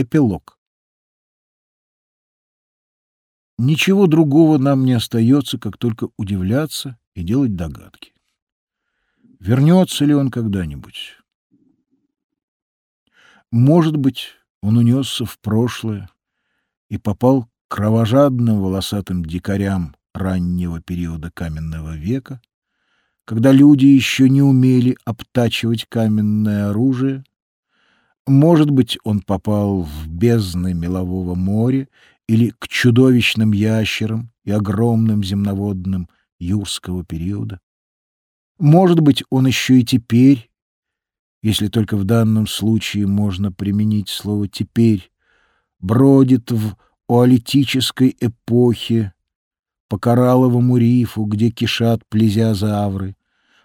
Эпилог. Ничего другого нам не остается, как только удивляться и делать догадки. Вернется ли он когда-нибудь? Может быть, он унесся в прошлое и попал к кровожадным волосатым дикарям раннего периода каменного века, когда люди еще не умели обтачивать каменное оружие. Может быть, он попал в бездны мелового моря или к чудовищным ящерам и огромным земноводным юрского периода. Может быть, он еще и теперь, если только в данном случае можно применить слово «теперь», бродит в оолитической эпохе по коралловому рифу, где кишат плезиозавры,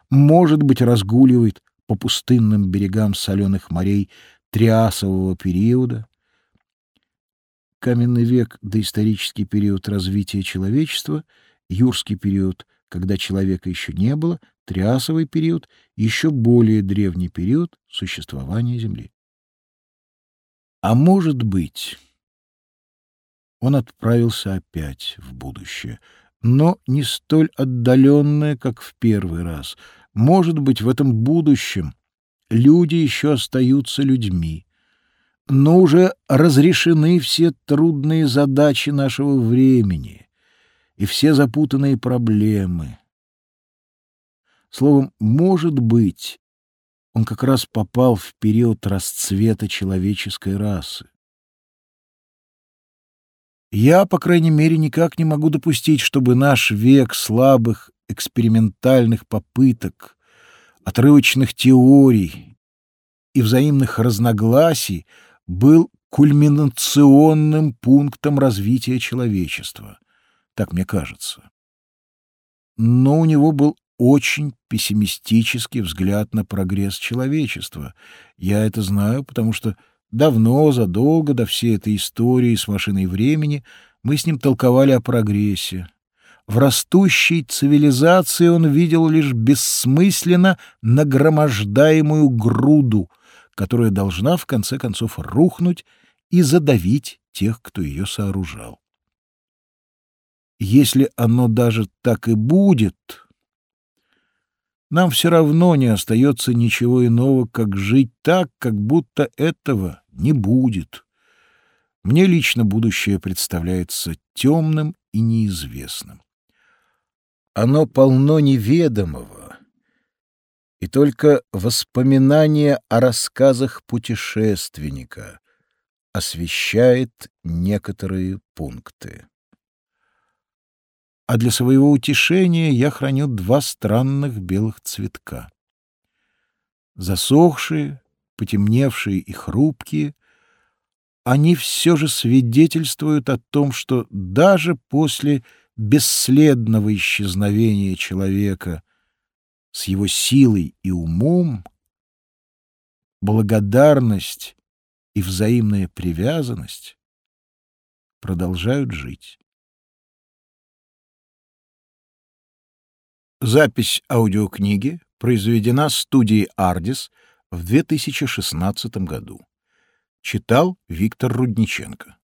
может быть, разгуливает по пустынным берегам соленых морей триасового периода. Каменный век — доисторический период развития человечества, юрский период, когда человека еще не было, триасовый период — еще более древний период существования Земли. А может быть, он отправился опять в будущее, но не столь отдаленное, как в первый раз — может быть, в этом будущем люди еще остаются людьми, но уже разрешены все трудные задачи нашего времени и все запутанные проблемы. Словом, может быть, он как раз попал в период расцвета человеческой расы. Я, по крайней мере, никак не могу допустить, чтобы наш век слабых экспериментальных попыток, отрывочных теорий и взаимных разногласий был кульминационным пунктом развития человечества, так мне кажется. Но у него был очень пессимистический взгляд на прогресс человечества. Я это знаю, потому что давно, задолго до всей этой истории с машиной времени мы с ним толковали о прогрессе, в растущей цивилизации он видел лишь бессмысленно нагромождаемую груду, которая должна в конце концов рухнуть и задавить тех, кто ее сооружал. Если оно даже так и будет, нам все равно не остается ничего иного, как жить так, как будто этого не будет. Мне лично будущее представляется темным и неизвестным. Оно полно неведомого, и только воспоминание о рассказах путешественника освещает некоторые пункты. А для своего утешения я храню два странных белых цветка. Засохшие, потемневшие и хрупкие, они все же свидетельствуют о том, что даже после бесследного исчезновения человека с его силой и умом, благодарность и взаимная привязанность продолжают жить. Запись аудиокниги произведена студией «Ардис» в 2016 году. Читал Виктор Рудниченко.